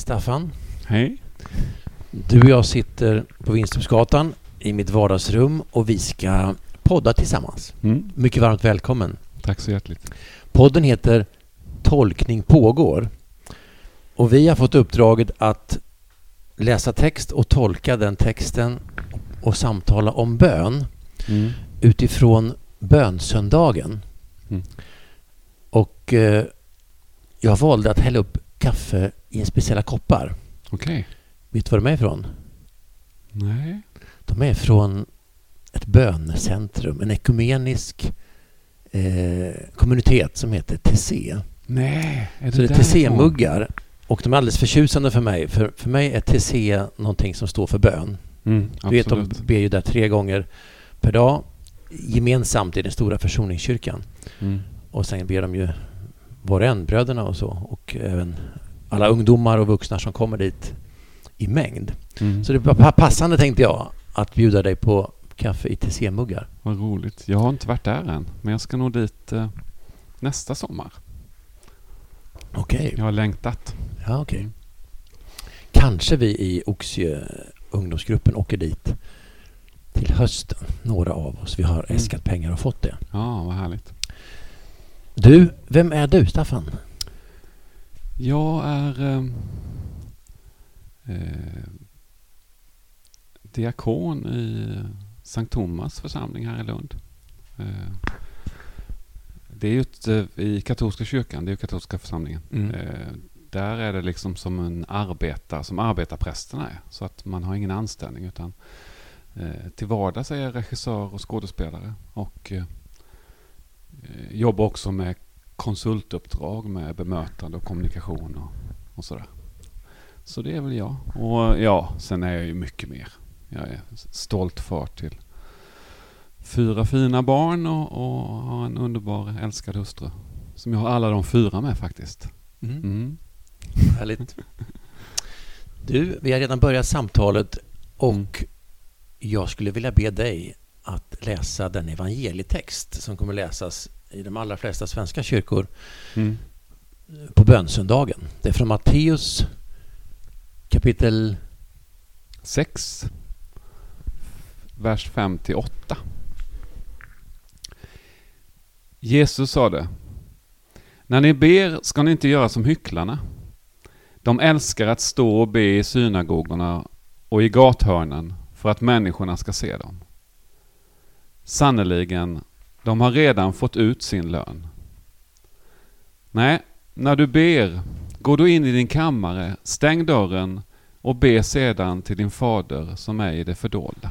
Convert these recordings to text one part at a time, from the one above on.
Staffan. Hej. Du och jag sitter på Vinstupsgatan i mitt vardagsrum och vi ska podda tillsammans. Mm. Mycket varmt välkommen. Tack så hjärtligt. Podden heter Tolkning pågår. Och vi har fått uppdraget att läsa text och tolka den texten och samtala om bön Mm. utifrån bönsöndagen. Mm. Och eh, jag valde att hälla upp kaffe i speciella koppar. Okej. Vet du var de är ifrån? Nej. De är från ett bönecentrum, en ekumenisk eh, kommunitet som heter TC. Nej. Är Så det är? TC-muggar. Och de är alldeles förtjusande för mig. För, för mig är TC någonting som står för bön. Mm, Du vet, de ber ju där tre gånger per dag gemensamt i den stora försoningskyrkan. Mm. Och sen ber de ju var och bröderna och så. Och även alla ungdomar och vuxna som kommer dit i mängd. Mm. Så det var pa- passande tänkte jag att bjuda dig på kaffe i TC-muggar. Vad roligt. Jag har inte varit där än. Men jag ska nog dit eh, nästa sommar. Okej. Jag har längtat. Ja, okej. Kanske vi i Oxie ungdomsgruppen åker dit till hösten. Några av oss. Vi har Mm. äskat pengar och fått det. Ja, vad härligt. Du, vem är du, Staffan? Jag är eh, eh, diakon i Sankt Thomas församling här i Lund. Eh, det är ju ett, eh, i katolska kyrkan, det är ju katolska församlingen. Mm. Eh, där är det liksom som en arbetare, som arbetarprästerna är. Så att man har ingen anställning utan eh, till vardags är jag regissör och skådespelare. Och eh, jobbar också med konsultuppdrag med bemötande och kommunikation och, och sådär. Så det är väl jag. Och ja, sen är jag ju mycket mer. Jag är stolt far till fyra fina barn och, och har en underbar älskad hustru. Som jag har alla de fyra med faktiskt. Mm. Härligt. Du, vi har redan börjat samtalet och Mm. jag skulle vilja be dig att läsa den evangelietext som kommer läsas i de allra flesta svenska kyrkor Mm. på bönsöndagen. Det är från Matteus kapitel... Sex, vers 5 till 8. Jesus sade När ni ber ska ni inte göra som hycklarna. De älskar att stå och be i synagogorna och i gathörnen för att människorna ska se dem. Sannerligen, de har redan fått ut sin lön. Nej, när du ber, gå då in i din kammare, stäng dörren och be sedan till din fader som är i det fördolda.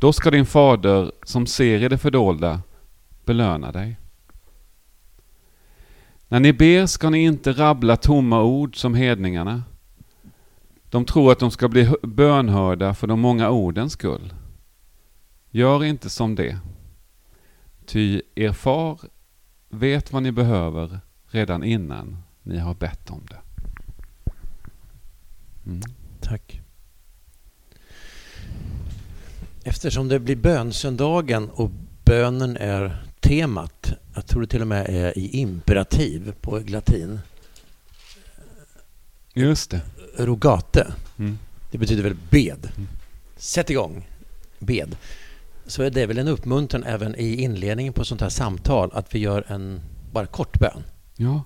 Då ska din fader som ser i det fördolda belöna dig. När ni ber ska ni inte rabbla tomma ord som hedningarna. De tror att de ska bli bönhörda för de många ordens skull. Gör inte som det. Ty er far vet vad ni behöver redan innan ni har bett om det. Mm. Tack. Eftersom det blir bönsöndagen och bönen är temat, jag tror det till och med är i imperativ på latin, Just det. rogate, Mm. det betyder väl bed. Mm. Sätt igång, bed. Så är det väl en uppmuntran även i inledningen på sånt här samtal att vi gör en bara kort bön. Ja.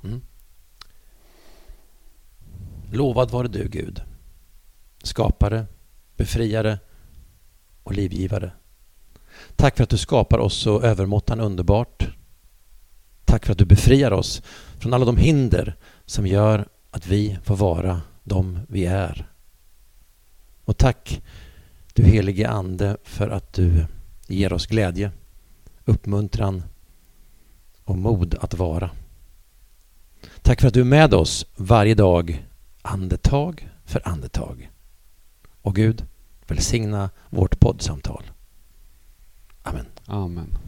Lovad vare du Gud, skapare, befriare och livgivare. Tack för att du skapar oss så övermåttan underbart. Tack för att du befriar oss från alla de hinder som gör att vi får vara de vi är. Och tack du helige Ande för att du ger oss glädje, uppmuntran och mod att vara. Tack för att du är med oss varje dag, andetag för andetag. Och Gud, välsigna vårt poddsamtal. Amen. Amen.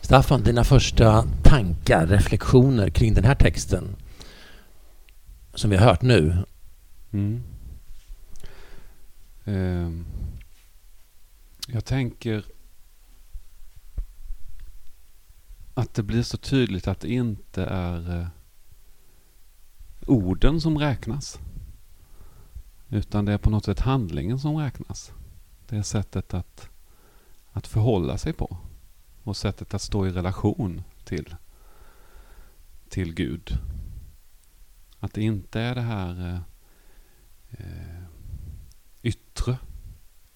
Staffan, dina första tankar, reflektioner kring den här texten som vi har hört nu. Mm. Ehm, jag tänker att det blir så tydligt att det inte är eh, orden som räknas. Utan det är på något sätt handlingen som räknas. Det är sättet att, att förhålla sig på. Och sättet att stå i relation till, till Gud. Att det inte är det här eh, eh yttre.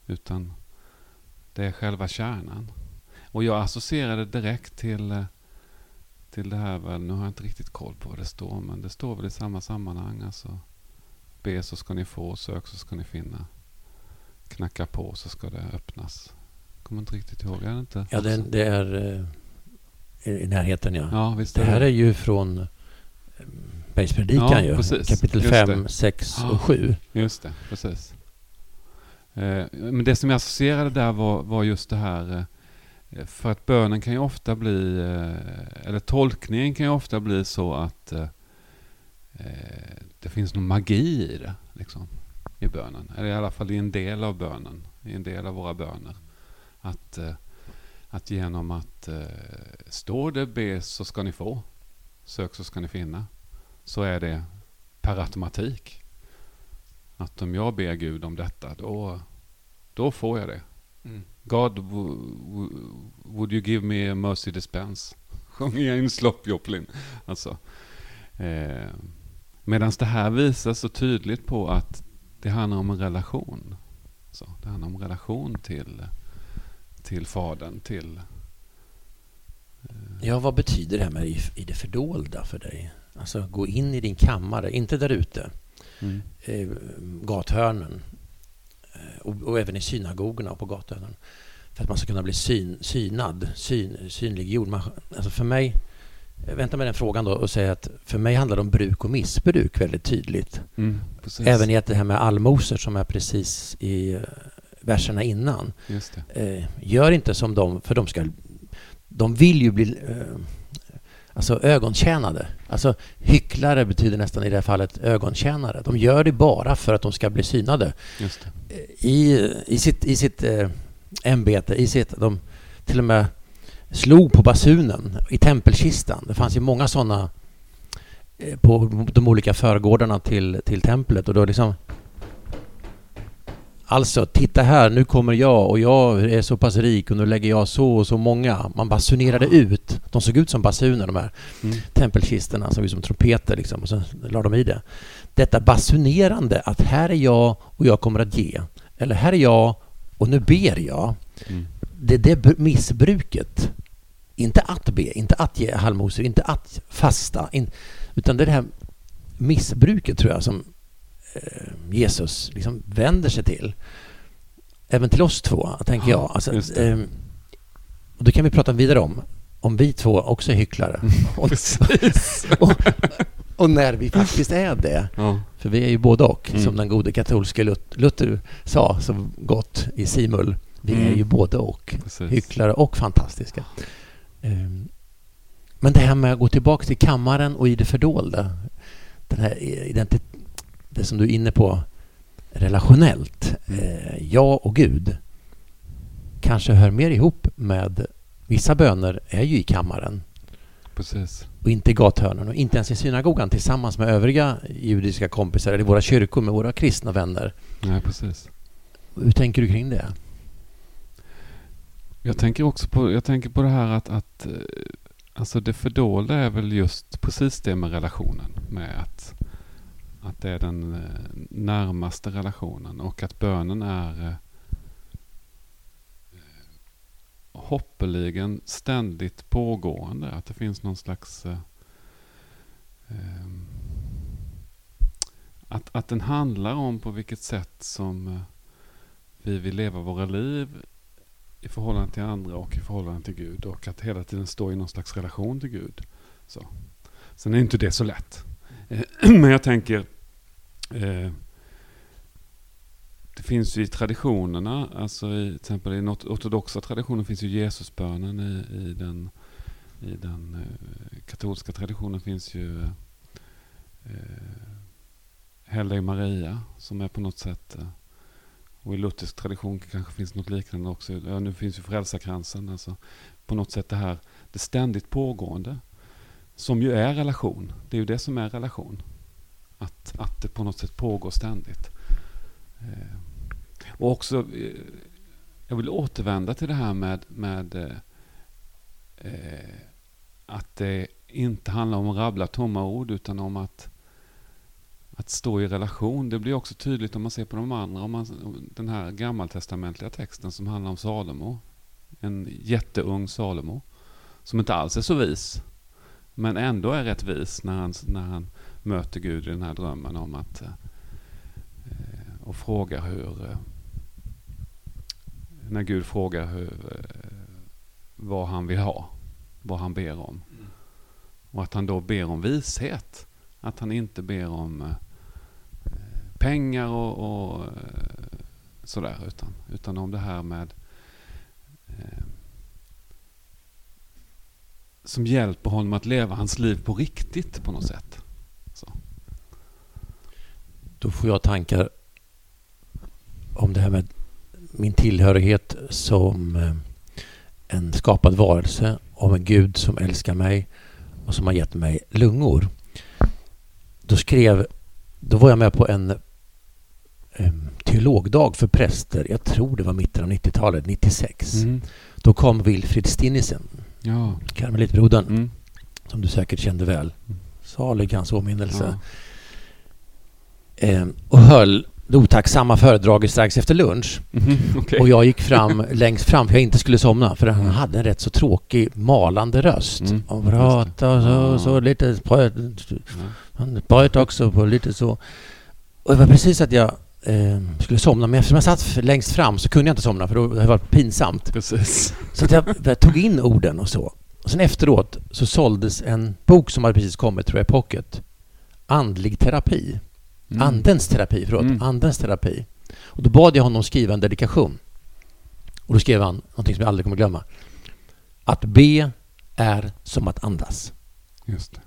Utan det är själva kärnan. Och jag associerade direkt till, eh, till det här, nu har jag inte riktigt koll på vad det står, men det står väl i samma sammanhang. Alltså, be så ska ni få, sök så ska ni finna. Knacka på så ska det öppnas. Kommer inte riktigt ihåg, är det inte? Ja, det, det är eh, i närheten ja. Ja, visst Det här är ju från eh, Bergspredikan Ja, ju. precis. Kapitel Just 5, det. 6 Ja. och 7. Just det, precis. Eh, Men det som jag associerade där var, var just det här eh, för att bönen kan ju ofta bli, eh, eller tolkningen kan ju ofta bli så att eh, eh, det finns någon magi i det. Liksom, I bönen. Eller i alla fall i en del av bönen. I en del av våra böner. Att, eh, att genom att eh, står det be så ska ni få. Sök så ska ni finna. Så är det per automatik. Att om jag ber Gud om detta, då, då får jag det. God, w- w- would you give me a mercy dispense? Sjunger jag in Slop Joplin. Alltså. Eh, Medan det här visar så tydligt på att det handlar om en relation. Så, det handlar om relation till, till Fadern, till... Ja, vad betyder det här med i, i det fördolda för dig? Alltså gå in i din kammare, inte där ute, Mm. eh, gathörnen eh, och, och även i synagogorna och på gathörnen. För att man ska kunna bli syn, synad, syn, synliggjord. Man, alltså för mig, jag väntar med den frågan då och säger att för mig handlar det om bruk och missbruk väldigt tydligt. Mm. Även i att det här med allmosor som är precis i eh, verserna innan. Eh, gör inte som de, för de ska... De vill ju bli eh, alltså ögontjänade. Alltså hycklare betyder nästan i det här fallet ögontjänare. De gör det bara för att de ska bli synade. I, i sitt, i sitt eh, ämbete, i sitt... De till och med slog på basunen i tempelkistan. Det fanns ju många sådana eh, på de olika förgårdarna till, till templet och då liksom Alltså, titta här, nu kommer jag och jag är så pass rik och nu lägger jag så och så många. Man basunerade ut. De såg ut som basuner de här Mm. tempelkistorna, såg ut som trumpeter liksom. Och så la de i det. Detta basunerande att här är jag och jag kommer att ge. Eller här är jag och nu ber jag. Mm. Det är det br- missbruket. Inte att be, inte att ge halvmosor, inte att fasta. In, utan det är det här missbruket tror jag som Jesus liksom vänder sig till. Även till oss två, tänker jag. Alltså, just det. eh, och då kan vi prata vidare om om vi två också är hycklare. Och, Precis. och, och när vi faktiskt är det. Ja. För vi är ju både och, Mm. som den gode katolske Lut- Luther sa så gott i Simul. Vi är Mm. ju både och. Precis. Hycklare och fantastiska. Ehm, Men det här med att gå tillbaka till kammaren och i det fördolda. Den här identi- det som du är inne på relationellt. Mm. Eh, Jag och Gud kanske hör mer ihop med vissa böner är ju i kammaren Precis. och inte i gathörnen och inte ens i synagogan tillsammans med övriga judiska kompisar eller i våra kyrkor med våra kristna vänner. Nej, precis. Hur tänker du kring det? Jag tänker också på, jag tänker på det här att, att eh, alltså det fördolda är väl just precis det med relationen. Med att, att det är den eh, närmaste relationen och att bönen är eh, hoppeligen ständigt pågående. Att det finns någon slags... Eh, ehm, att, att den handlar om på vilket sätt som eh, vi vill leva våra liv i förhållande till andra och i förhållande till Gud. Och att hela tiden stå i någon slags relation till Gud. Så. Sen är inte det så lätt. Men jag tänker... Eh, det finns ju i traditionerna, alltså i, till exempel i den ortodoxa traditionen finns ju Jesusbönen. I, i den, i den eh, katolska traditionen finns ju eh, Helig Maria som är på något sätt eh, och i luthersk tradition kanske finns något liknande också. Ja, nu finns ju frälsarkransen. Alltså, på något sätt det här, det ständigt pågående. Som ju är relation. Det är ju det som är relation. Att, att det på något sätt pågår ständigt. Eh, och också, eh, jag vill återvända till det här med, med eh, eh, att det inte handlar om att rabbla tomma ord utan om att, att stå i relation. Det blir också tydligt om man ser på de andra. Om man, den här gammaltestamentliga texten som handlar om Salomo. En jätteung Salomo. Som inte alls är så vis. Men ändå är rätt vis när han, när han möter Gud i den här drömmen om att eh, och frågar hur eh, när Gud frågar hur, eh, vad han vill ha, vad han ber om. Och att han då ber om vishet. Att han inte ber om eh, pengar och, och eh, sådär, utan, utan om det här med eh, som hjälper honom att leva hans liv på riktigt på något sätt. Då får jag tankar om det här med min tillhörighet som eh, en skapad varelse om en Gud som älskar mig och som har gett mig lungor. Då skrev, då var jag med på en teologdag för präster. Jag tror det var mitten av 90-talet, 96. Mm. Då kom Wilfrid Stinnisen, ja. karmelitbrodern, mm. som du säkert kände väl. Mm. Salig hans åminnelse. Ja. Um, och höll det otacksamma föredraget strax efter lunch. Mm, okay. Och jag gick fram längst fram för jag inte skulle somna för han mm. hade en rätt så tråkig malande röst. Mm. Och pratade så, så lite spröt, han bröt också på lite så. Och det var precis att jag eh, skulle somna men eftersom jag satt längst fram så kunde jag inte somna för då det var pinsamt. Precis. Så att jag, jag tog in orden och så. Och sen efteråt så såldes en bok som hade precis kommit, tror jag, i pocket. Andlig terapi. Mm. Andens terapi, förlåt. Mm. Andens terapi. Och då bad jag honom skriva en dedikation. Och då skrev han någonting som jag aldrig kommer glömma. Att be är som att andas. Just det.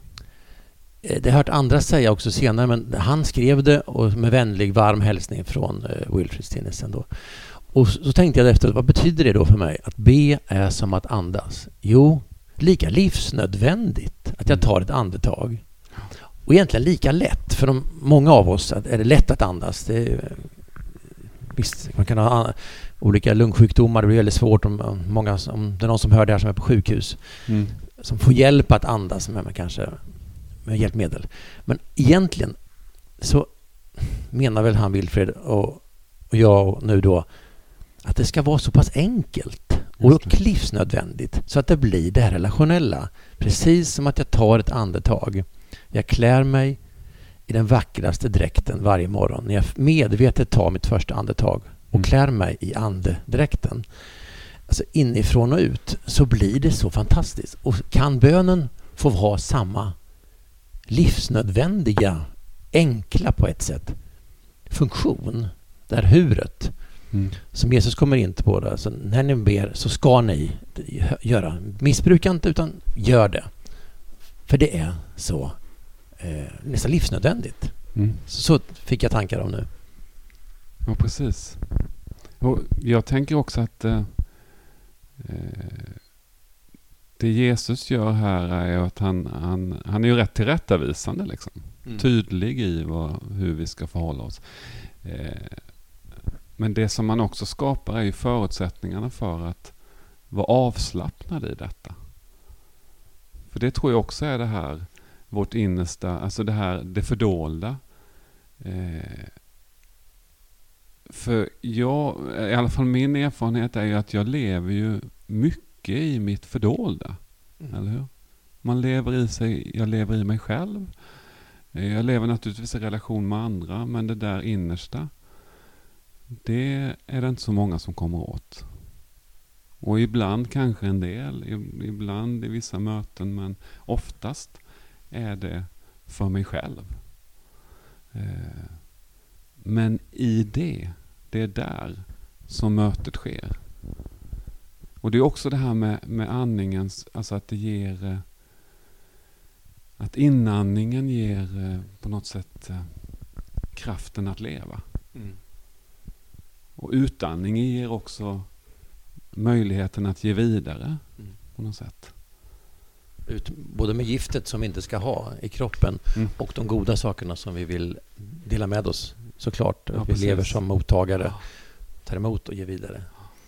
Eh, det har jag hört andra säga också senare, men han skrev det och med vänlig varm hälsning från uh, Wilfrid Stinnesen då. Och så tänkte jag efter, vad betyder det då för mig? Att be är som att andas. Jo, lika livsnödvändigt att jag mm. tar ett andetag och egentligen lika lätt. För de, många av oss är det lätt att andas. Det visst, man kan ha olika lungsjukdomar. Det blir väldigt svårt om, många, om det är någon som hör det här som är på sjukhus. Mm. Som får hjälp att andas med, med kanske med hjälpmedel. Men egentligen så menar väl han Wilfred och, och jag nu då att det ska vara så pass enkelt och livsnödvändigt så att det blir det här relationella. Precis som att jag tar ett andetag jag klär mig i den vackraste dräkten varje morgon när jag medvetet tar mitt första andetag och mm. klär mig i andedräkten. Alltså inifrån och ut så blir det så fantastiskt. Och kan bönen få ha samma livsnödvändiga, enkla på ett sätt, funktion, det här huret, mm. som Jesus kommer in på. Alltså, när ni ber så ska ni göra. Missbruka inte, utan gör det. För det är så eh, nästan livsnödvändigt. Mm. Så, så fick jag tankar om nu. Ja, precis. Och jag tänker också att eh, eh, det Jesus gör här är att han, han, han är ju rätt tillrättavisande. Liksom. Mm. Tydlig i vad, hur vi ska förhålla oss. Eh, men det som man också skapar är ju förutsättningarna för att vara avslappnad i detta. För det tror jag också är det här vårt innersta, alltså det här, det fördolda. Eh, för jag, i alla fall min erfarenhet är ju att jag lever ju mycket i mitt fördolda. Mm. Eller hur? Man lever i sig, jag lever i mig själv. Eh, jag lever naturligtvis i relation med andra, men det där innersta, det är det inte så många som kommer åt. Och ibland kanske en del, ibland i vissa möten, men oftast är det för mig själv. Eh, men i det, det är där som mötet sker. Och det är också det här med, med andningens, alltså att det ger eh, att inandningen ger eh, på något sätt kraften att leva. Mm. Och utandningen ger också möjligheten att ge vidare mm. på något sätt. Ut både med giftet som vi inte ska ha i kroppen Mm. och de goda sakerna som vi vill dela med oss såklart. Ja, vi precis. lever som mottagare, Ja. tar emot och ger vidare.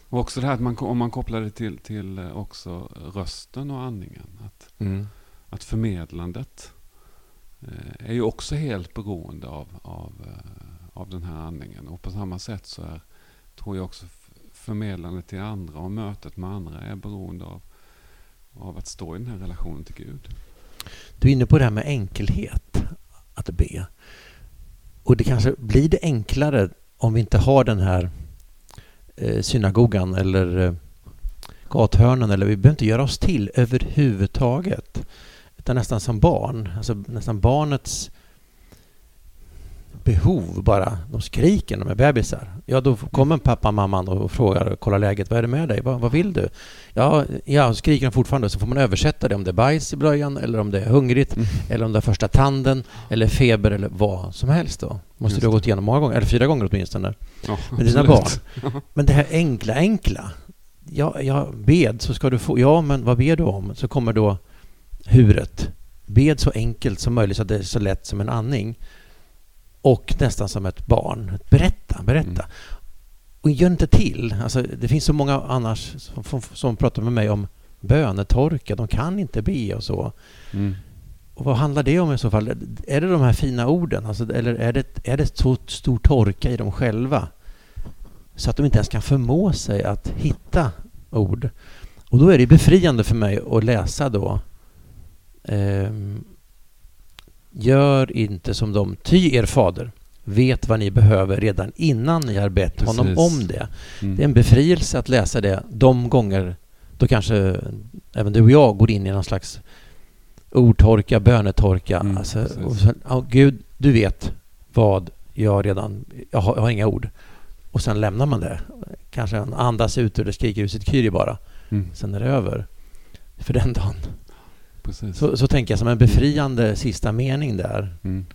Och också det här att man, om man kopplar det till, till eh, också rösten och andningen. Att, att förmedlandet eh, är ju också helt beroende av, av, eh, av den här andningen. Och på samma sätt så är, tror jag också förmedlandet till andra och mötet med andra är beroende av, av att stå i den här relationen till Gud. Du är inne på det här med enkelhet, att be. Och det kanske blir det enklare om vi inte har den här eh, synagogan eller eh, gathörnan eller vi behöver inte göra oss till överhuvudtaget. Utan nästan som barn, alltså nästan barnets behov bara. De skriker de är bebisar. Ja, då kommer pappa och mamman och frågar och kollar läget. Vad är det med dig? Vad, vad vill du? Ja, ja, skriker de fortfarande så får man översätta det om det är bajs i blöjan eller om det är hungrigt eller om det är första tanden eller feber eller vad som helst då. Måste Just du ha gått igenom många gånger, eller fyra gånger åtminstone. Ja, Med dina absolut. Men det här enkla, enkla. Ja, ja, bed så ska du få. Ja, men vad ber du om? Så kommer då huret. Bed så enkelt som möjligt så att det är så lätt som en andning. Och nästan som ett barn. Berätta, berätta. Mm. Och gör inte till. Alltså, det finns så många annars som, som, pratar med mig om bönetorka. De kan inte be och så. Mm. Och vad handlar det om i så fall? Är det de här fina orden? Alltså, eller är det, är det så stor torka i dem själva? Så att de inte ens kan förmå sig att hitta ord. Och då är det befriande för mig att läsa då ehm, Gör inte som de, ty er fader vet vad ni behöver redan innan ni har bett honom Precis. om det. Mm. Det är en befrielse att läsa det de gånger då kanske även du och jag går in i någon slags ordtorka, bönetorka. Mm, alltså, sen, ja, Gud, du vet vad jag redan... Jag har, jag har inga ord. Och sen lämnar man det. Kanske andas ut eller skriker ut sitt kyrie bara. Mm. Sen är det över för den dagen. Precis. Så, så tänker jag som en befriande sista mening där. Mm.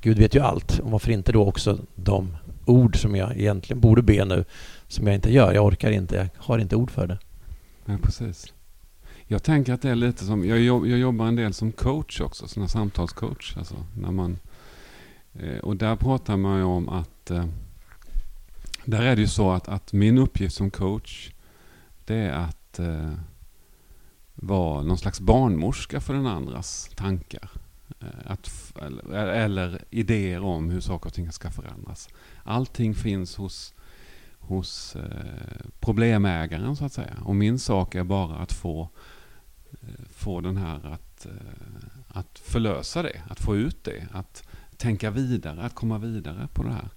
Gud vet ju allt. Och varför inte då också de ord som jag egentligen borde be nu, som jag inte gör. Jag orkar inte. Jag har inte ord för det. Ja, precis. Jag tänker att det är lite som, jag, jobb, jag jobbar en del som coach också, sån här samtalscoach. Alltså, när man, eh, och där pratar man ju om att, eh, där är det ju så att, att min uppgift som coach, det är att vara någon slags barnmorska för den andras tankar. Eh, att, eller, eller idéer om hur saker och ting ska förändras. Allting finns hos hos eh, problemägaren så att säga. Och min sak är bara att få, eh, få den här att, att förlösa det, att få ut det, att tänka vidare, att komma vidare på det här.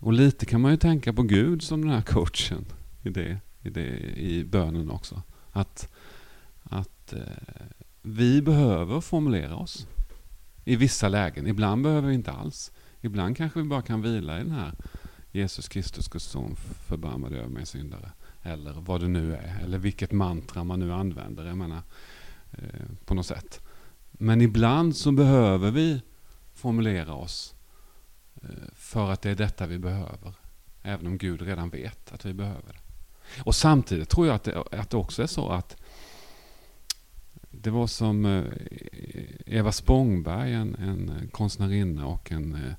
Och lite kan man ju tänka på Gud som den här coachen i, det, i, det, i bönen också. Att, att eh, vi behöver formulera oss i vissa lägen. Ibland behöver vi inte alls. Ibland kanske vi bara kan vila i den här Jesus Kristus, Guds son, förbarma dig över mig syndare. Eller vad det nu är. Eller vilket mantra man nu använder. Jag menar, eh, på något sätt. Men ibland så behöver vi formulera oss eh, för att det är detta vi behöver. Även om Gud redan vet att vi behöver det. Och samtidigt tror jag att det, att det också är så att det var som eh, Eva Spångberg, en, en konstnärinna och en eh,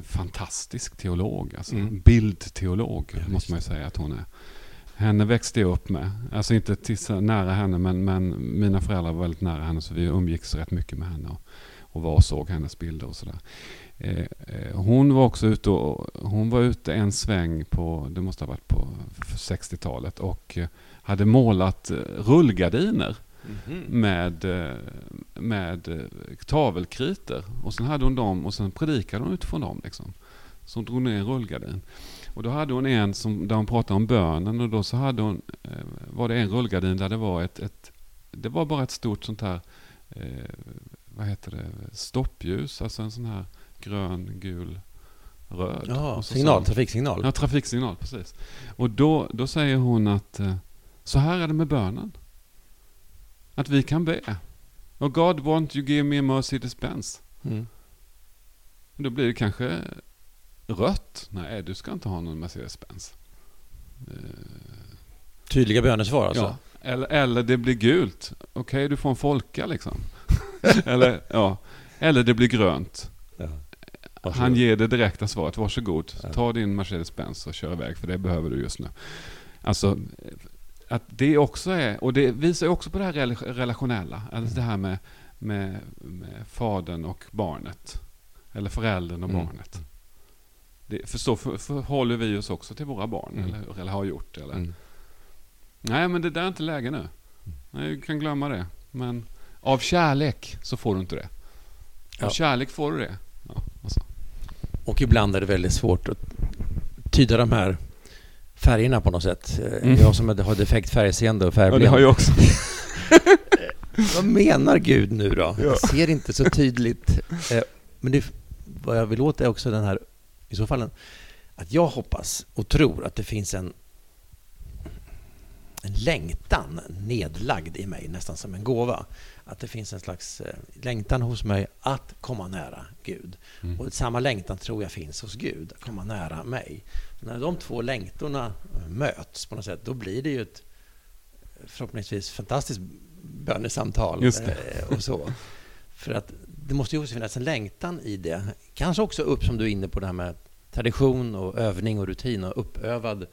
fantastisk teolog. Alltså Mm. bildteolog Ja, måste man ju säga att hon är. Henne växte jag upp med. Alltså inte till nära henne men, men mina föräldrar var väldigt nära henne så vi umgicks rätt mycket med henne. Och, och var och såg hennes bilder och sådär. Eh, eh, hon var också ute och, hon var ute en sväng på, det måste ha varit på 60-talet och eh, hade målat rullgardiner med, eh, med eh, tavelkritor. Och sen hade hon dem och sen predikade hon utifrån dem. Liksom. Så hon drog ner en rullgardin. Och då hade hon en som, där hon pratade om bönen och då så hade hon, var det en rullgardin där det var ett, ett det var bara ett stort sånt här, eh, vad heter det, stoppljus, alltså en sån här grön, gul, röd. Ja, så signal, hon- trafiksignal. Ja, trafiksignal, precis. Och då, då säger hon att eh, så här är det med bönen. Att vi kan be. Och God want you give me a mercy dispense. Mm. Då blir det kanske rött. Nej, du ska inte ha någon Mercedes-Benz. Eh, Tydliga bönesvar alltså? ja. Eller, eller det blir gult. Okej, du får en folka liksom. eller, ja. eller det blir grönt. Ja. Han ger det direkta svaret. Varsågod, Ja. ta din Mercedes-Benz och kör iväg för det behöver du just nu. Alltså, att det också är, och det visar ju också på det här rel- relationella. Alltså det här med, med, med fadern och barnet. Eller föräldern och Mm. barnet. Det, för så för, förhåller vi oss också till våra barn, Mm. eller, eller har gjort. Eller? Mm. Nej, men det där är inte läge nu. Nej, du kan glömma det. Men av kärlek så får du inte det. Av Ja. kärlek får du det. Och ibland är det väldigt svårt att tyda de här färgerna på något sätt. Eh, Mm. Jag som har defekt färgseende och ja, det färgblind. har jag också. Vad menar Gud nu då? Ja. Jag ser inte så tydligt. Eh, Men det, vad jag vill åt är också den här, i så fall, att jag hoppas och tror att det finns en, en längtan nedlagd i mig, nästan som en gåva. Att det finns en slags eh, längtan hos mig att komma nära Gud. Mm. Och samma längtan tror jag finns hos Gud, att komma nära mig. När de två längtorna eh, möts på något sätt, då blir det ju ett eh, förhoppningsvis fantastiskt bönesamtal och så. För att det måste ju också finnas en längtan i det. Kanske också upp, som du är inne på, det här med tradition och övning och rutin och uppövad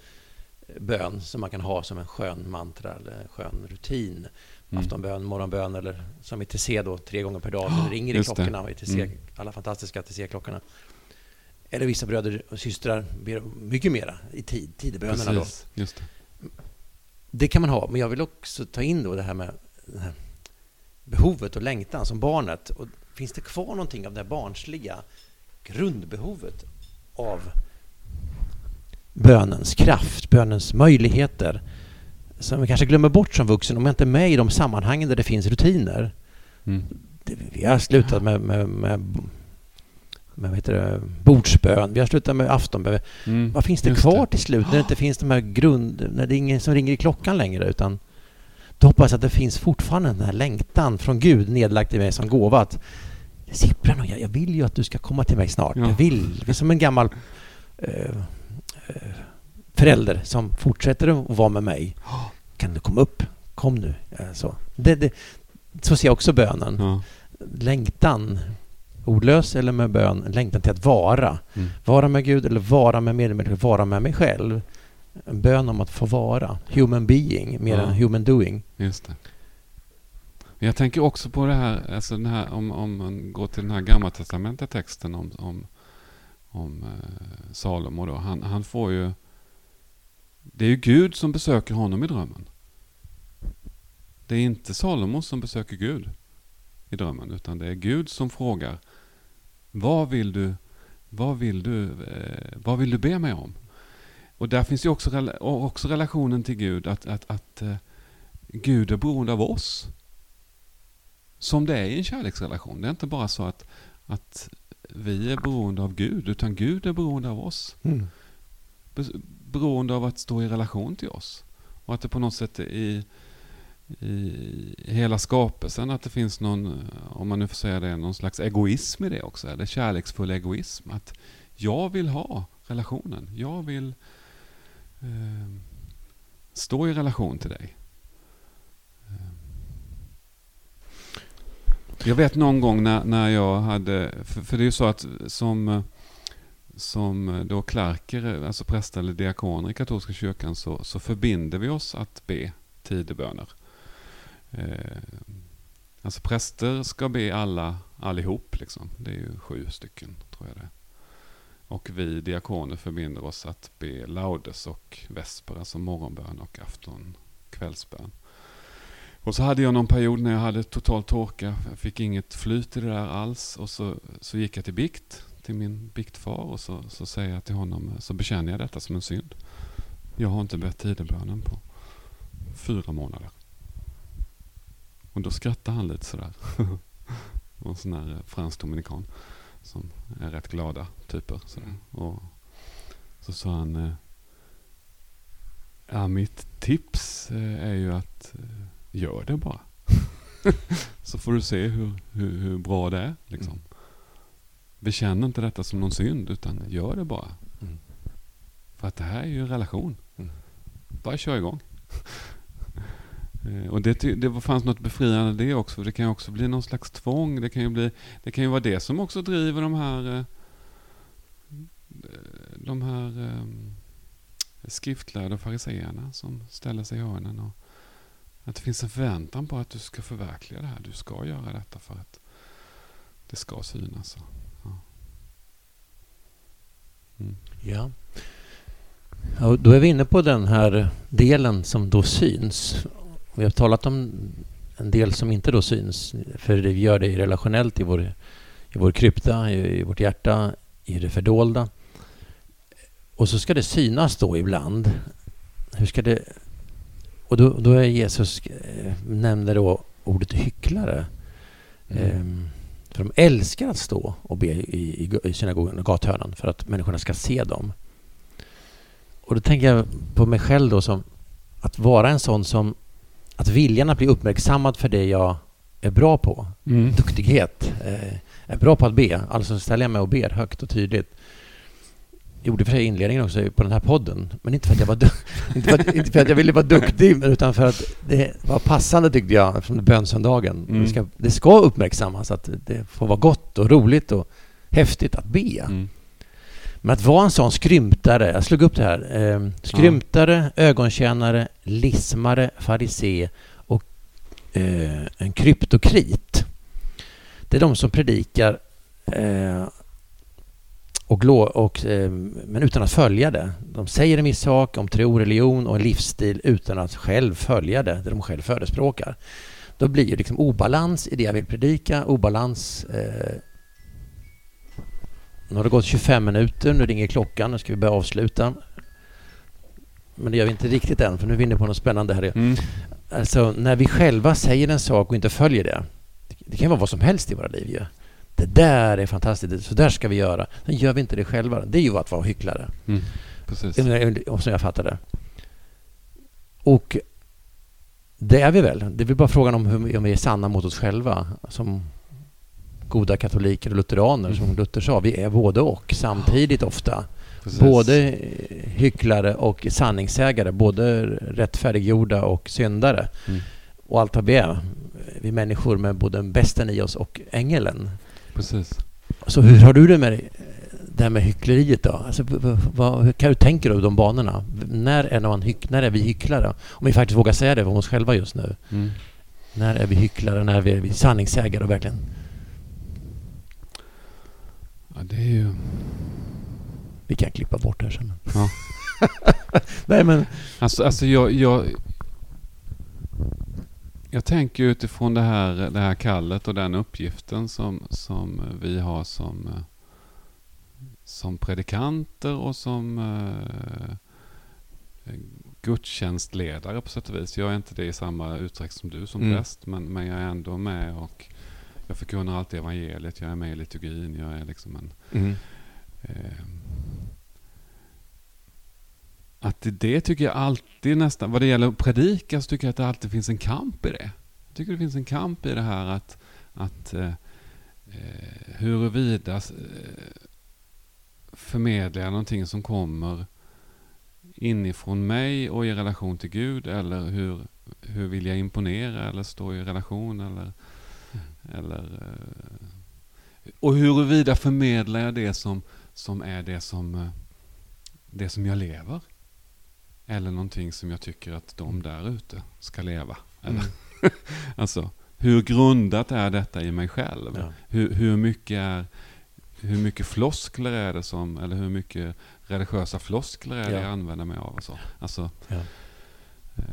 bön som man kan ha som en skön mantra eller skön rutin. Mm. Aftonbön, morgonbön eller som i TC då, tre gånger per dag. Så det ringer i just det. klockorna, i TC, Mm. alla fantastiska TC-klockorna. Eller vissa bröder och systrar ber mycket mera i tid, tidebönerna då. Just det. Det kan man ha, men jag vill också ta in då det här med det här behovet och längtan som barnet. Och finns det kvar någonting av det här barnsliga grundbehovet av bönens kraft, bönens möjligheter som vi kanske glömmer bort som vuxen om jag inte är med i de sammanhangen där det finns rutiner. Mm. Det- Vi har slutat med, med, med, med vad heter det, bordsbön, vi har slutat med aftonbön. Mm. Vad finns det Just kvar till slut när det inte finns de här grund... När det är ingen som ringer i klockan längre utan då hoppas jag att det finns fortfarande den här längtan från Gud nedlagt i mig som gåva att det nog, jag, jag vill ju att du ska komma till mig snart. Ja. Jag vill. Det är som en gammal eh, eh, förälder som fortsätter att vara med mig. Kan du komma upp? Kom nu. Eh, Så, det, det, så ser jag också bönen. Ja. Längtan, ordlös eller med bön, längtan till att vara. Mm. Vara med Gud eller vara med medmänniskor, vara med mig själv. En bön om att få vara. Human being mer Ja. än human doing. Just det. Jag tänker också på det här, alltså den här om, om man går till den här gamla testamentet texten om, om, om eh, Salomo då. Han, han får ju... Det är ju Gud som besöker honom i drömmen. Det är inte Salomo som besöker Gud i drömmen, utan det är Gud som frågar Vad vill du, vad vill du, eh, vad vill du be mig om? Och där finns ju också, också relationen till Gud, att, att, att eh, Gud är beroende av oss. Som det är i en kärleksrelation. Det är inte bara så att, att vi är beroende av Gud, utan Gud är beroende av oss. Be- Beroende av att stå i relation till oss. Och att det på något sätt i, i hela skapelsen, att det finns någon, eh, om man nu får säga det, någon slags egoism i det också. Eller kärleksfull egoism. Att jag vill ha relationen. Jag vill eh, stå i relation till dig. Ehm. Jag vet någon gång när, när jag hade, för, för det är ju så att som, eh, som eh, då klerker, eh, alltså präster eller diakoner i katolska kyrkan så, så förbinder vi oss att be tideböner. Eh, alltså präster ska be alla, allihop liksom. Det är ju sju stycken tror jag det. Och vi diakoner förbinder oss att be laudes och vesper, alltså morgonbön och afton, kvällsbön. Och så hade jag någon period när jag hade total torka, jag fick inget flyt i det där alls. Och så, så gick jag till bikt, till min biktfar och så, så säger jag till honom, så bekänner jag detta som en synd. Jag har inte bett tidebönen på fyra månader. Och då skrattade han lite sådär. en sån här fransk dominikan som är rätt glada typer. Sådär. Och så sa han, eh, ja mitt tips eh, är ju att eh, gör det bara. så får du se hur, hur, hur bra det är. Liksom. Bekänn inte detta som någon synd utan gör det bara. Mm. För att det här är ju en relation. Mm. Bara kör igång. Eh, och det, det fanns något befriande i det också. För det kan ju också bli någon slags tvång. Det kan ju, bli, det kan ju vara det som också driver de här, eh, de här eh, skriftlärda fariseerna som ställer sig i hörnen. Och att det finns en förväntan på att du ska förverkliga det här. Du ska göra detta för att det ska synas. Ja. Mm. Ja. ja. Då är vi inne på den här delen som då syns. Vi har talat om en del som inte då syns. För vi gör det relationellt i vår, i vår krypta, i, i vårt hjärta, i det fördolda. Och så ska det synas då ibland. Hur ska det... Och då, då är Jesus, eh, nämner då ordet hycklare. Mm. Ehm, för de älskar att stå och be i, i, i synagogan och gathörnan för att människorna ska se dem. Och då tänker jag på mig själv då som att vara en sån som att viljan att bli uppmärksammad för det jag är bra på, Mm. duktighet, eh, är bra på att be. Alltså ställer jag mig och ber högt och tydligt. Gjorde för sig inledningen också på den här podden, men inte för att jag var du- inte, för att, inte för att jag ville vara duktig, utan för att det var passande tyckte jag från bönsöndagen. Mm. Det, ska, det ska uppmärksammas att det får vara gott och roligt och häftigt att be. Mm. Men att vara en sån skrymtare, jag slog upp det här. Eh, skrymtare, ögontjänare, lismare, farisé och eh, en kryptokrit. Det är de som predikar eh, och, glå, och, eh, men utan att följa det. De säger en viss sak om tro, religion och en livsstil utan att själv följa det, det de själv förespråkar. Då blir det liksom obalans i det jag vill predika, obalans eh, nu har det gått 25 minuter, nu ringer klockan, nu ska vi börja avsluta. Men det gör vi inte riktigt än, för nu är vi inne på något spännande här. Mm. Alltså, när vi själva säger en sak och inte följer det. Det kan vara vad som helst i våra liv ju. Det där är fantastiskt, så där ska vi göra. Sen gör vi inte det själva. Det är ju att vara hycklare, Mm. Precis. som jag fattar det. Och det är vi väl. Det är väl bara frågan om hur, om vi är sanna mot oss själva. Som goda katoliker och lutheraner, som Mm. Luther sa. Vi är både och samtidigt ofta. Precis. Både hycklare och sanningssägare, både rättfärdiggjorda och syndare. Mm. Och allt vad vi är. Vi människor med både besten i oss och ängeln. Precis. Så hur har du det med det här med hyckleriet då? Alltså, vad, hur, tänker du de banorna? När är, man hyck, när är vi hycklare? Om vi faktiskt vågar säga det om oss själva just nu. Mm. När är vi hycklare? När är vi sanningssägare och verkligen? Ja, det är ju... Vi kan klippa bort det här sen. Ja. Nej men... Alltså, alltså jag, jag, jag tänker utifrån det här, det här kallet och den uppgiften som, som vi har som, eh, som predikanter och som eh, gudstjänstledare på sätt och vis. Jag är inte det i samma utsträckning som du som Mm. präst, men, men jag är ändå med och jag förkunnar alltid evangeliet. Jag är med i liturgin. Jag är liksom en Eh, att det, tycker jag alltid nästan, vad det gäller att predika så tycker jag att det alltid finns en kamp i det. Jag tycker det finns en kamp i det här att, att eh, eh huruvida eh, förmedlar jag någonting som kommer inifrån mig och i relation till Gud eller hur, hur vill jag imponera eller stå i relation eller, eller eh, och huruvida förmedlar jag det som, som är det som, eh, det som jag lever? Eller någonting som jag tycker att de där ute ska leva? Eller, alltså, hur grundat är detta i mig själv? Ja. Hur, hur, mycket är, hur mycket floskler är det som, eller hur mycket religiösa floskler är det Ja. jag använder mig av? Och så. Alltså, Ja. eh,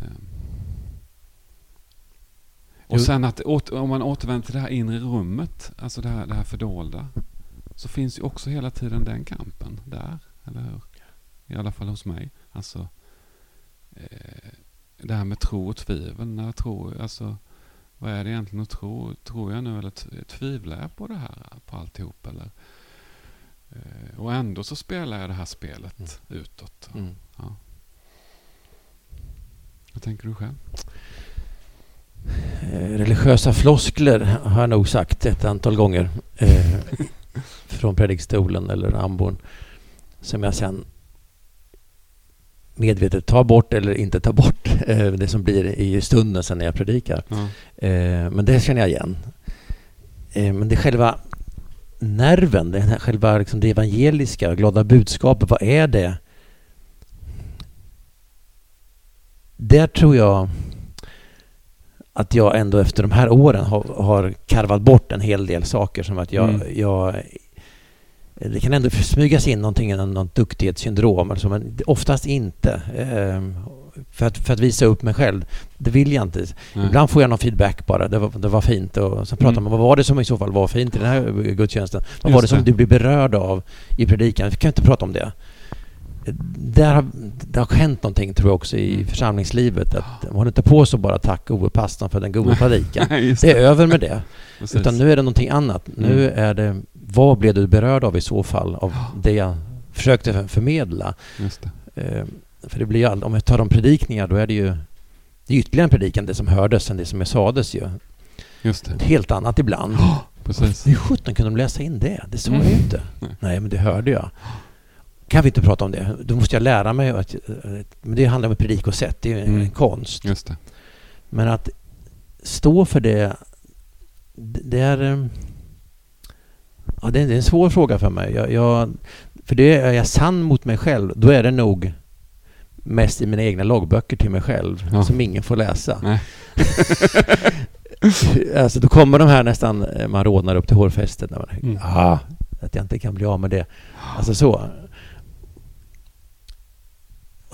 och Jo. sen att om man återvänder till det här inre rummet, alltså det här, det här fördolda, så finns ju också hela tiden den kampen där, eller hur? I alla fall hos mig. Alltså, det här med tro och tvivel. När jag tror, alltså, vad är det egentligen att tro? Tror jag nu eller tvivlar jag på det här, på alltihop? Eller? Eh, och ändå så spelar jag det här spelet utåt. Mm. Ja. Vad tänker du själv? Eh, Religiösa floskler har jag nog sagt ett antal gånger. Eh, från predikstolen eller ambon. Som jag sen medvetet tar bort eller inte tar bort eh, det som blir i stunden sen när jag predikar. Eh, men det känner jag igen. Eh, men det är själva nerven, det här själva liksom det evangeliska, glada budskapet, vad är det? Där tror jag att jag ändå efter de här åren har, har karvat bort en hel del saker som att jag, Mm. jag det kan ändå smygas in någonting, något duktighetssyndrom eller så, men oftast inte. Ehm, För att, för att visa upp mig själv. Det vill jag inte. Nej. Ibland får jag någon feedback bara. Det var, det var fint. Och så pratar Mm. man vad var det som i så fall var fint i den här gudstjänsten? Vad Just var det som det. du blev berörd av i predikan? Vi kan inte prata om det. Där har, det har hänt någonting tror jag också i Mm. församlingslivet. Att man håller inte på så bara tack gode pastorn för den gode predikan. Det är över med det. Precis. Utan nu är det någonting annat. Nu Mm. är det vad blev du berörd av i så fall av det jag försökte förmedla? Det. Eh, för det blir all, om jag tar om predikningar då är det ju det är ytterligare en predikan det som hördes än det som sades ju. Just det. Helt annat ibland. Precis. Hur sjutton kunde de läsa in det? Det sa Mm. jag ju inte. Nej. Nej, men det hörde jag. Kan vi inte prata om det? Då måste jag lära mig att... Men det handlar om predik och sätt. Det är ju en Mm. konst. Men att stå för det, det det är... Ja, det är en svår fråga för mig. Jag, jag, för det är jag sann mot mig själv, då är det nog mest i mina egna loggböcker till mig själv, Ja. som ingen får läsa. Alltså, då kommer de här nästan, eh, man rodnar upp till hårfästet. När man, Mm. ah, att jag inte kan bli av med det. Alltså så.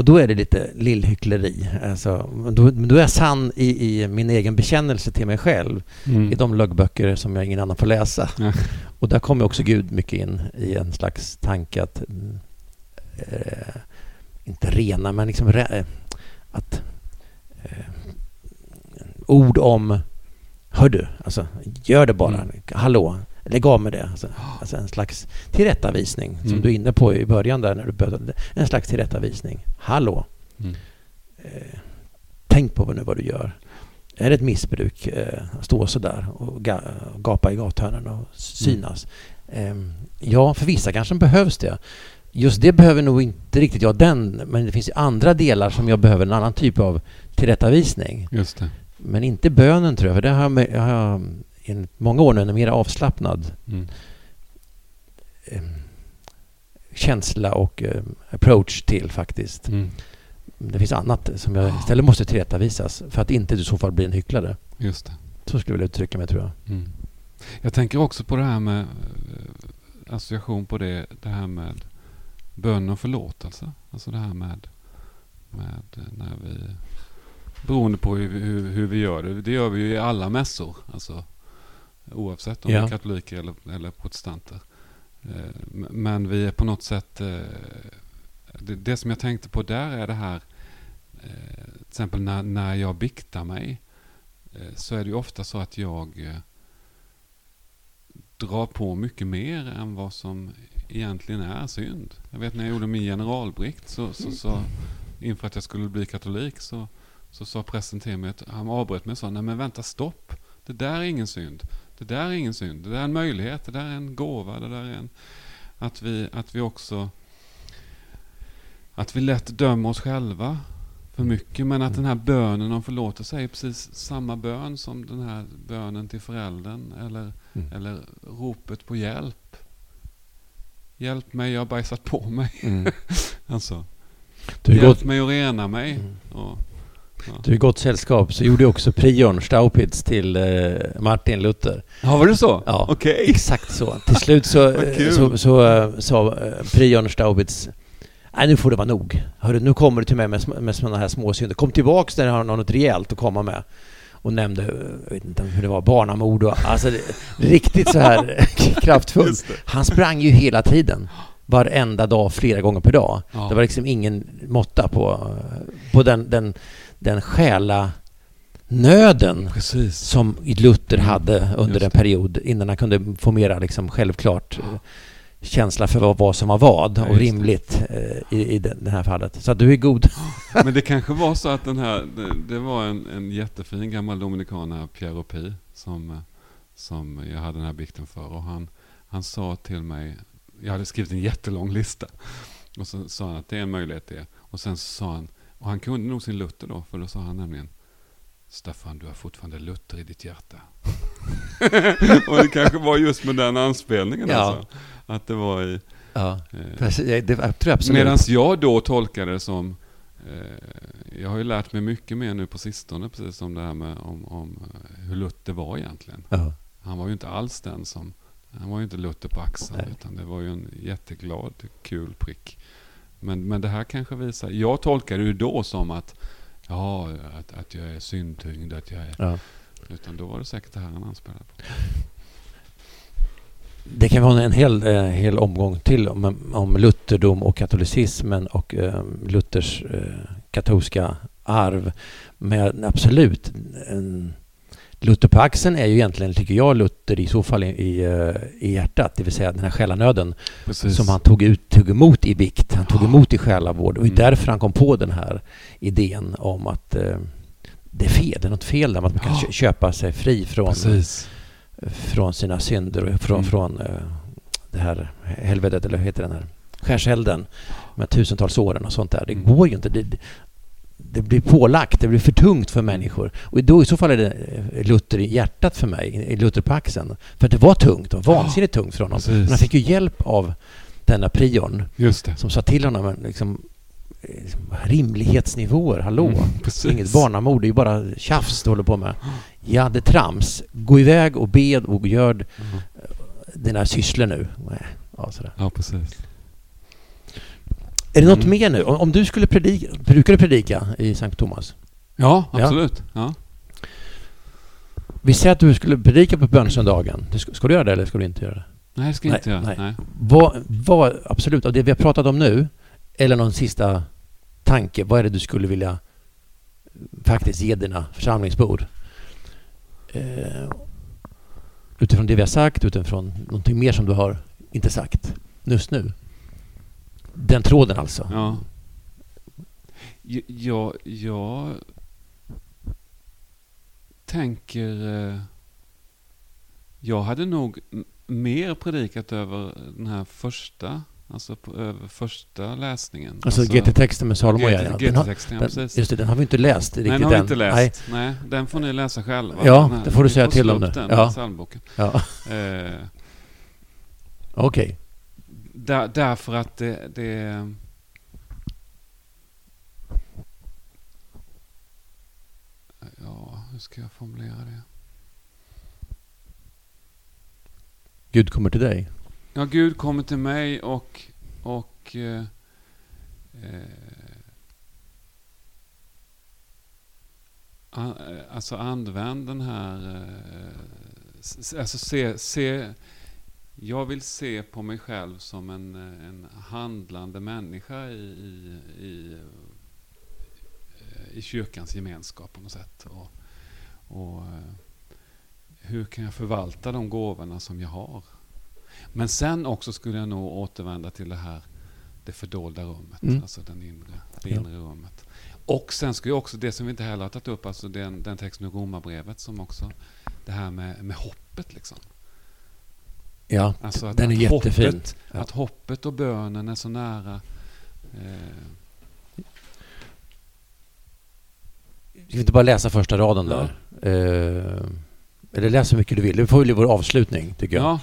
Och då är det lite lillhyckleri. Alltså, då, då är jag sann i, i min egen bekännelse till mig själv Mm. i de loggböcker som jag ingen annan får läsa. Ja. Och där kommer också Gud mycket in i en slags tanke att eh, inte rena, men liksom re, eh, att eh, ord om Hör du, alltså gör det bara. Mm. Hallå, lägg av med det. Alltså, alltså en slags tillrättavisning som Mm. du är inne på i början där när du började. En slags tillrättavisning. Hallå, Mm. eh, tänk på vad nu vad du gör. Är det ett missbruk eh, att stå så där och ga, gapa i gathörnen och synas? Eh, ja, för vissa kanske behövs det. Just det behöver nog inte riktigt jag den, men det finns ju andra delar som jag behöver en annan typ av tillrättavisning. Just det. Men inte bönen tror jag, för det har jag, jag har i många år nu en mer avslappnad Mm. eh, känsla och eh, approach till faktiskt. Mm. Det finns annat som jag istället måste tillrättavisas för att inte i så fall bli en hycklare. Just det. Så skulle jag vilja uttrycka mig tror jag. Mm. Jag tänker också på det här med eh, association på det, det här med bön och förlåtelse. Alltså det här med, med eh, när vi beroende på hur, hur, hur vi gör det. Det gör vi ju i alla mässor. Alltså, oavsett om Ja. vi är katoliker eller, eller protestanter. Eh, Men vi är på något sätt... eh, Det, det som jag tänkte på där är det här... eh, Till exempel när, när jag biktar mig. Så är det ju ofta så att jag drar på mycket mer än vad som egentligen är synd. Jag vet när jag gjorde min generalbrikt så, så, så inför att jag skulle bli katolik så, så sa prästen till mig att han avbröt mig och sa nej men vänta stopp. Det där är ingen synd. Det där är ingen synd. Det där är en möjlighet. Det där är en gåva. Det där är en... Att vi, att vi också... Att vi lätt dömer oss själva för mycket. Men att den här bönen om förlåtelse är precis samma bön som den här bönen till föräldern. Eller, Mm. eller ropet på hjälp. Hjälp mig, jag har bajsat på mig. Mm. Alltså, hjälp gott, mig att rena mig. Mm. Och. Du är gott sällskap. Så gjorde också priorn Staupitz till eh, Martin Luther. ja, var det så? Ja. Okej. Exakt så. Till slut så, så eh, sa eh, priorn Staupitz Nej, nu får det vara nog. Hörru, nu kommer du till mig med, med sådana här småsynder. Kom tillbaks när du har något rejält att komma med. Och nämnde, eh, jag vet inte hur det var, barnamord och alltså det, riktigt så här kraftfullt. Han sprang ju hela tiden. Varenda dag, flera gånger per dag. Ja. Det var liksom ingen måtta på, på den, den, den själa nöden Precis. som Luther Mm, hade under en period innan han kunde få mera liksom självklart eh, känsla för vad, vad som var vad Ja, och det. rimligt eh, i, i det, det här fallet. Så att du är god. Men det kanske var så att den här, det, det var en, en jättefin gammal dominikan här, Piero Pi, som, eh, som jag hade den här bikten för. Och han, han sa till mig, jag hade skrivit en jättelång lista. Och så sa han att det är en möjlighet det. Och sen så sa han, och han kunde nog sin Luther då, för då sa han nämligen Staffan, du har fortfarande Luther i ditt hjärta. och det kanske var just med den anspelningen Ja. alltså. Att det var i... Ja, Eh, det. Medan jag då tolkade det som eh, jag har ju lärt mig mycket mer nu på sistone, precis som det här med om, om eh, hur Luther var egentligen. Ja. Han var ju inte alls den som, han var ju inte Luther på axeln, Nej. utan det var ju en jätteglad, kul prick. Men, men det här kanske visar, jag tolkade det ju då som att, ja, att, att jag är syndtyngd, att jag är, Ja. utan då var det säkert det här han anspelade på. Det kan vara en hel, eh, hel omgång till om, om lutherdom och katolicismen och eh, Luthers eh, katolska arv. Men absolut, en, Luther på axeln är ju egentligen, tycker jag, Luther i så fall i, i, eh, i hjärtat. Det vill säga den här själanöden Precis. som han tog, ut, tog emot i bikt. Han tog emot i själavård. Och det är Mm. därför han kom på den här idén om att eh, det är fel, det är något fel där att man kan köpa sig fri från Precis. från sina synder och från, Mm. från eh, det här helvetet, eller vad heter den här skärselden med tusentals åren och sånt där. Det Mm. går ju inte. Det, det blir pålagt, det blir för tungt för människor. Och då i så fall är det eh, Luther i hjärtat för mig, Luther på axeln. För att det var tungt, och vansinnigt tungt för honom. Precis. Men han fick ju hjälp av denna det. som sa till honom men liksom, eh, rimlighetsnivåer, hallå. Mm. Inget barnamord, det är ju bara tjafs du håller på med. Ja, det är trams. Gå iväg och bed och gör Mm. dina sysslor nu. Ja, sådär. Ja, precis. Är det något Mm. mer nu? Om du skulle predika, brukar du predika i Sankt Thomas? Ja, Ja. absolut. Ja. Vi säger att du skulle predika på bönsöndagen. Ska ska du göra det eller ska du inte göra det? Nej, det ska jag Nej, inte göra. nej. Nej. Vad, vad, absolut, av det vi har pratat om nu, eller någon sista tanke, vad är det du skulle vilja faktiskt ge dina församlingsbor? Eh, utifrån det vi har sagt, utifrån någonting mer som du har inte sagt just nu. Den tråden alltså. Ja. Jag, jag tänker... eh, Jag hade nog mer predikat över den här första, alltså över första läsningen. Alltså, GT-texten med Salomo, ja. ja. Den har, ja, precis. just det, den har vi inte läst riktigt Nej, den har vi inte läst. Nej. den får ni läsa själva. Ja, Den här- det får du säga till om nu. Den, Ja. ja. psalmboken. Ja, Eh, okej. Där, därför att det, det... Ja, hur ska jag formulera det? Gud kommer till dig. Ja, Gud kommer till mig och... och eh, eh, alltså använd den här... Eh, alltså se, se... Jag vill se på mig själv som en, eh, en handlande människa i, i, i, eh, i kyrkans gemenskap på något sätt. Och, och eh, hur kan jag förvalta de gåvorna som jag har? Men sen också skulle jag nog återvända till det här det fördolda rummet, Mm. alltså den inre, det Ja. inre rummet. Och sen skulle jag också, det som vi inte heller har tagit upp, alltså den, den texten i Romarbrevet som också, det här med, med hoppet liksom. Ja, Alltså att, den är att jättefin. Hoppet, Ja. Att hoppet och bönen är så nära. Eh, Vi ska inte bara läsa första raden Ja. där. Eh, eller läs så mycket du vill. Det får bli vår avslutning, tycker jag. Ja.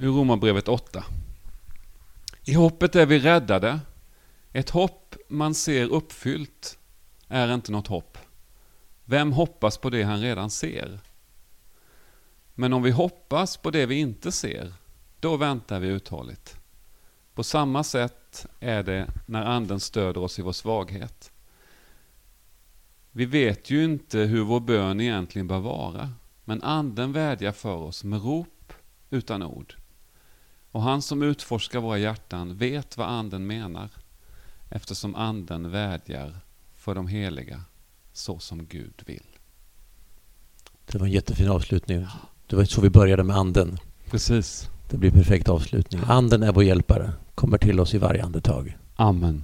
Ur Romarbrevet 8. I hoppet är vi räddade. Ett hopp man ser uppfyllt är inte något hopp. Vem hoppas på det han redan ser? Men om vi hoppas på det vi inte ser, då väntar vi uthålligt. På samma sätt är det när Anden stöder oss i vår svaghet. Vi vet ju inte hur vår bön egentligen bör vara, men Anden vädjar för oss med rop utan ord. Och han som utforskar våra hjärtan vet vad Anden menar, eftersom Anden vädjar för de heliga så som Gud vill. Det var en jättefin avslutning. Det var så vi började med anden. Precis. Det blir perfekt avslutning. Anden är vår hjälpare. Kommer till oss i varje andetag. Amen.